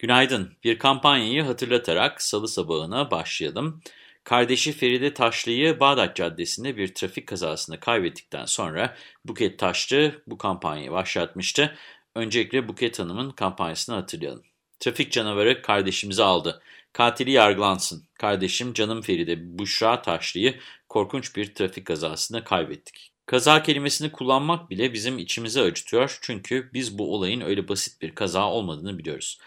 Günaydın. Bir kampanyayı hatırlatarak salı sabahına başlayalım. Kardeşi Feride Taşlı'yı Bağdat Caddesi'nde bir trafik kazasında kaybettikten sonra Buket Taşlı bu kampanyayı başlatmıştı. Öncelikle Buket Hanım'ın kampanyasını hatırlayalım. Trafik canavarı kardeşimizi aldı. Katili yargılansın. Kardeşim canım Feride Büşra Taşlı'yı korkunç bir trafik kazasında kaybettik. Kaza kelimesini kullanmak bile bizim içimizi acıtıyor çünkü biz bu olayın öyle basit bir kaza olmadığını biliyoruz.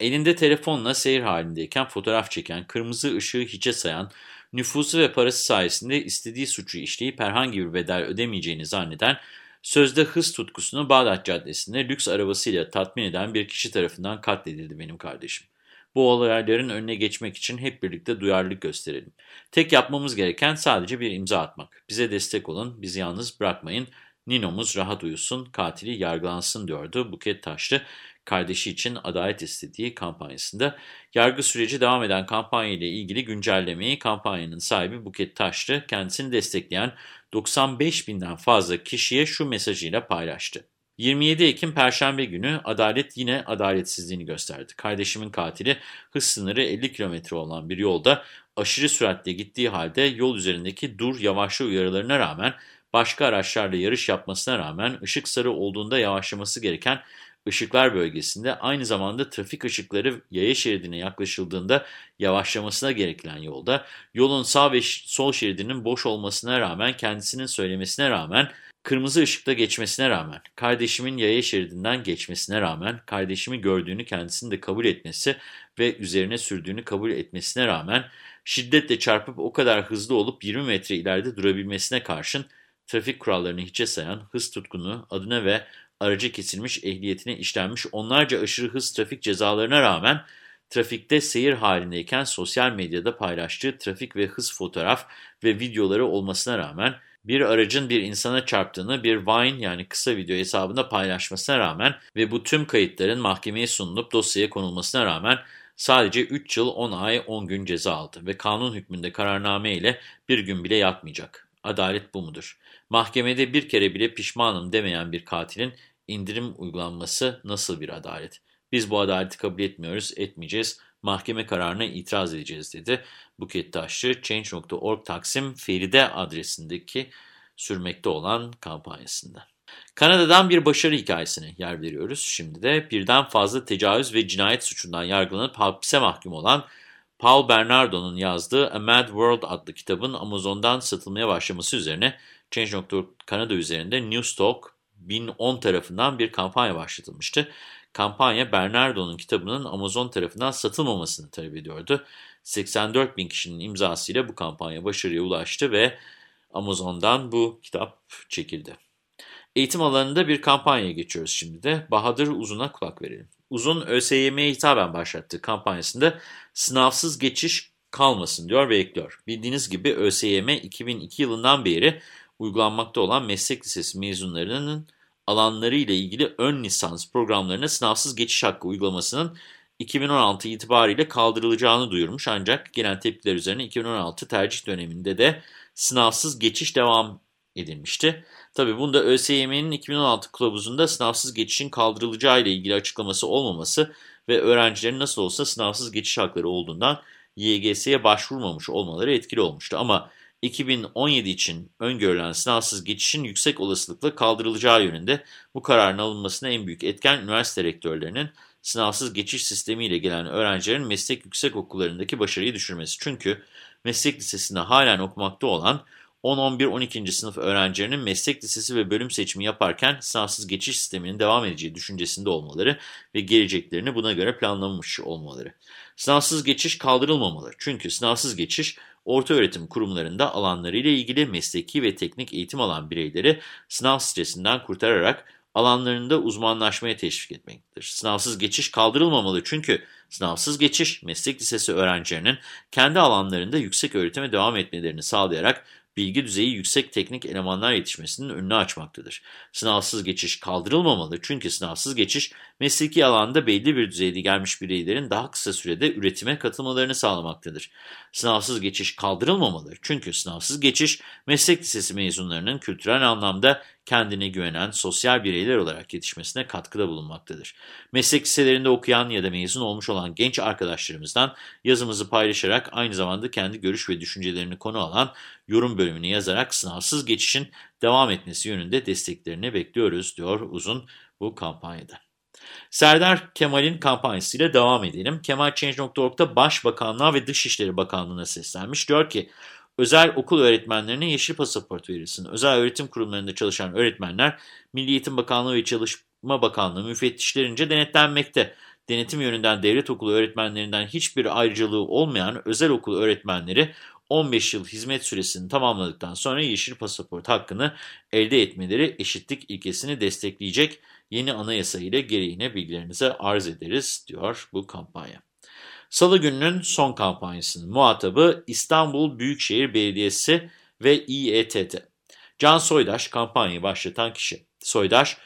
Elinde telefonla seyir halindeyken fotoğraf çeken, kırmızı ışığı hiçe sayan, nüfusu ve parası sayesinde istediği suçu işleyip herhangi bir bedel ödemeyeceğini zanneden, sözde hız tutkusunu Bağdat Caddesi'nde lüks arabasıyla tatmin eden bir kişi tarafından katledildi benim kardeşim. Bu olayların önüne geçmek için hep birlikte duyarlılık gösterelim. Tek yapmamız gereken sadece bir imza atmak. Bize destek olun, bizi yalnız bırakmayın. Ninomuz rahat uyusun, katili yargılansın diyordu Buket Taşlı kardeşi için adalet istediği kampanyasında. Yargı süreci devam eden kampanya ile ilgili güncellemeyi kampanyanın sahibi Buket Taşlı kendisini destekleyen 95 binden fazla kişiye şu mesajıyla paylaştı. 27 Ekim Perşembe günü adalet yine adaletsizliğini gösterdi. Kardeşimin katili hız sınırı 50 km olan bir yolda aşırı süratle gittiği halde yol üzerindeki dur yavaşla uyarılarına rağmen başka araçlarla yarış yapmasına rağmen ışık sarı olduğunda yavaşlaması gereken ışıklar bölgesinde aynı zamanda trafik ışıkları yaya şeridine yaklaşıldığında yavaşlamasına gerekilen yolda yolun sağ ve sol şeridinin boş olmasına rağmen kendisinin söylemesine rağmen kırmızı ışıkta geçmesine rağmen kardeşimin yaya şeridinden geçmesine rağmen kardeşimi gördüğünü kendisinin de kabul etmesi ve üzerine sürdüğünü kabul etmesine rağmen şiddetle çarpıp o kadar hızlı olup 20 metre ileride durabilmesine karşın trafik kurallarını hiçe sayan hız tutkunu adına ve aracı kesilmiş ehliyetine işlenmiş onlarca aşırı hız trafik cezalarına rağmen trafikte seyir halindeyken sosyal medyada paylaştığı trafik ve hız fotoğraf ve videoları olmasına rağmen bir aracın bir insana çarptığını bir Vine yani kısa video hesabında paylaşmasına rağmen ve bu tüm kayıtların mahkemeye sunulup dosyaya konulmasına rağmen sadece 3 yıl 10 ay 10 gün ceza aldı ve kanun hükmünde kararname ile bir gün bile yatmayacak. Adalet bu mudur? Mahkemede bir kere bile pişmanım demeyen bir katilin indirim uygulanması nasıl bir adalet? Biz bu adaleti kabul etmiyoruz, etmeyeceğiz. Mahkeme kararına itiraz edeceğiz dedi. Buket Taşçı, Change.org Taksim Feride adresindeki sürmekte olan kampanyasında. Kanada'dan bir başarı hikayesine yer veriyoruz. Şimdi de birden fazla tecavüz ve cinayet suçundan yargılanıp hapse mahkum olan Paul Bernardo'nun yazdığı A Mad World adlı kitabın Amazon'dan satılmaya başlaması üzerine Change.org Kanada üzerinde Newstalk 2010 tarafından bir kampanya başlatılmıştı. Kampanya Bernardo'nun kitabının Amazon tarafından satılmamasını talep ediyordu. 84 bin kişinin imzasıyla bu kampanya başarıya ulaştı ve Amazon'dan bu kitap çekildi. Eğitim alanında bir kampanyaya geçiyoruz şimdi de. Bahadır Uzun'a kulak verelim. Uzun ÖSYM'ye hitaben başlattığı kampanyasında sınavsız geçiş kalmasın diyor ve ekliyor. Bildiğiniz gibi ÖSYM 2002 yılından beri uygulanmakta olan meslek lisesi mezunlarının alanları ile ilgili ön lisans programlarına sınavsız geçiş hakkı uygulamasının 2016 itibariyle kaldırılacağını duyurmuş ancak gelen tepkiler üzerine 2016 tercih döneminde de sınavsız geçiş devam edilmişti. Tabi bunda ÖSYM'nin 2016 kılavuzunda sınavsız geçişin kaldırılacağı ile ilgili açıklaması olmaması ve öğrencilerin nasıl olsa sınavsız geçiş hakları olduğundan YGS'ye başvurmamış olmaları etkili olmuştu. Ama 2017 için öngörülen sınavsız geçişin yüksek olasılıkla kaldırılacağı yönünde bu kararın alınmasına en büyük etken üniversite rektörlerinin sınavsız geçiş sistemiyle gelen öğrencilerin meslek yüksek okullarındaki başarıyı düşürmesi. Çünkü meslek lisesinde halen okumakta olan 10, 11, 12. sınıf öğrencilerinin meslek lisesi ve bölüm seçimi yaparken sınavsız geçiş sisteminin devam edeceği düşüncesinde olmaları ve geleceklerini buna göre planlamış olmaları. Sınavsız geçiş kaldırılmamalı. Çünkü sınavsız geçiş orta öğretim kurumlarında alanlarıyla ilgili mesleki ve teknik eğitim alan bireyleri sınav stresinden kurtararak alanlarında uzmanlaşmaya teşvik etmektedir. Sınavsız geçiş kaldırılmamalı çünkü sınavsız geçiş meslek lisesi öğrencilerinin kendi alanlarında yüksek öğretime devam etmelerini sağlayarak bilgi düzeyi yüksek teknik elemanlar yetişmesinin önünü açmaktadır. Sınavsız geçiş kaldırılmamalı çünkü sınavsız geçiş mesleki alanda belli bir düzeyde gelmiş bireylerin daha kısa sürede üretime katılmalarını sağlamaktadır. Sınavsız geçiş kaldırılmamalı çünkü sınavsız geçiş meslek lisesi mezunlarının kültürel anlamda kendine güvenen sosyal bireyler olarak yetişmesine katkıda bulunmaktadır. Meslek liselerinde okuyan ya da mezun olmuş olan genç arkadaşlarımızdan yazımızı paylaşarak aynı zamanda kendi görüş ve düşüncelerini konu alan yorum bölümünü yazarak sınavsız geçişin devam etmesi yönünde desteklerini bekliyoruz diyor Uzun bu kampanyada. Serdar Kemal'in kampanyasıyla devam edelim. KemalChange.org'da Başbakanlığa ve Dışişleri Bakanlığı'na seslenmiş. Diyor ki özel okul öğretmenlerine yeşil pasaport verilsin. Özel öğretim kurumlarında çalışan öğretmenler Milli Eğitim Bakanlığı ve Çalışma Bakanlığı müfettişlerince denetlenmekte. Denetim yönünden devlet okulu öğretmenlerinden hiçbir ayrıcalığı olmayan özel okul öğretmenleri 15 yıl hizmet süresini tamamladıktan sonra yeşil pasaport hakkını elde etmeleri eşitlik ilkesini destekleyecek yeni anayasa ile gereğine bilgilerinize arz ederiz diyor bu kampanya. Salı gününün son kampanyasının muhatabı İstanbul Büyükşehir Belediyesi ve İETT. Can Soydaş kampanyayı başlatan kişi. Soydaş,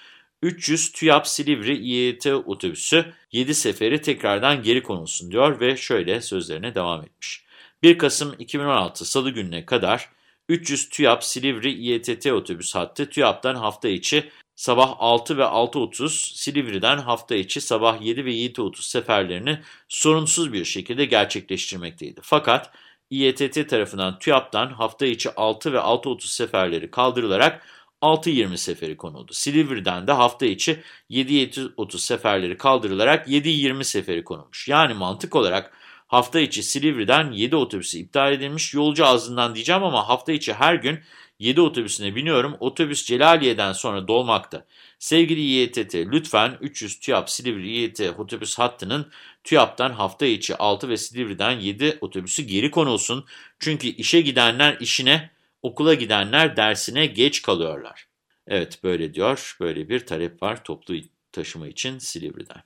300 TÜYAP Silivri İET otobüsü 7 seferi tekrardan geri konulsun diyor ve şöyle sözlerine devam etmiş. 1 Kasım 2016 Salı gününe kadar 300 TÜYAP Silivri İETT otobüs hattı TÜYAP'tan hafta içi sabah 6 ve 6.30 Silivri'den hafta içi sabah 7 ve 7.30 seferlerini sorunsuz bir şekilde gerçekleştirmekteydi. Fakat İETT tarafından TÜYAP'tan hafta içi 6 ve 6.30 seferleri kaldırılarak 6.20 seferi konuldu. Silivri'den de hafta içi 7.30 seferleri kaldırılarak 7.20 seferi konulmuş. Yani mantık olarak hafta içi Silivri'den 7 otobüsü iptal edilmiş. Yolcu ağzından diyeceğim ama hafta içi her gün 7 otobüsüne biniyorum. Otobüs Celaliye'den sonra dolmakta. Sevgili İETT lütfen 300 TÜYAP Silivri İET otobüs hattının TÜYAP'tan hafta içi 6 ve Silivri'den 7 otobüsü geri konulsun. Çünkü işe gidenler işine, okula gidenler dersine geç kalıyorlar. Evet böyle diyor. Böyle bir talep var toplu taşıma için Silivri'den.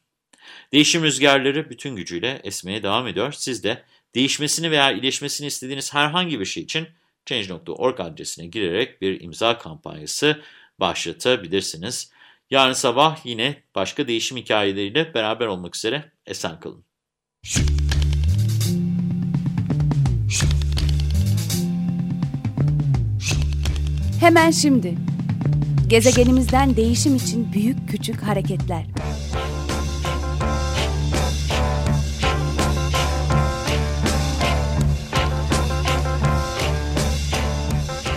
Değişim rüzgarları bütün gücüyle esmeye devam ediyor. Siz de değişmesini veya iyileşmesini istediğiniz herhangi bir şey için Change.org adresine girerek bir imza kampanyası başlatabilirsiniz. Yarın sabah yine başka değişim hikayeleriyle beraber olmak üzere esen kalın. Hemen şimdi. Gezegenimizden değişim için büyük küçük hareketler.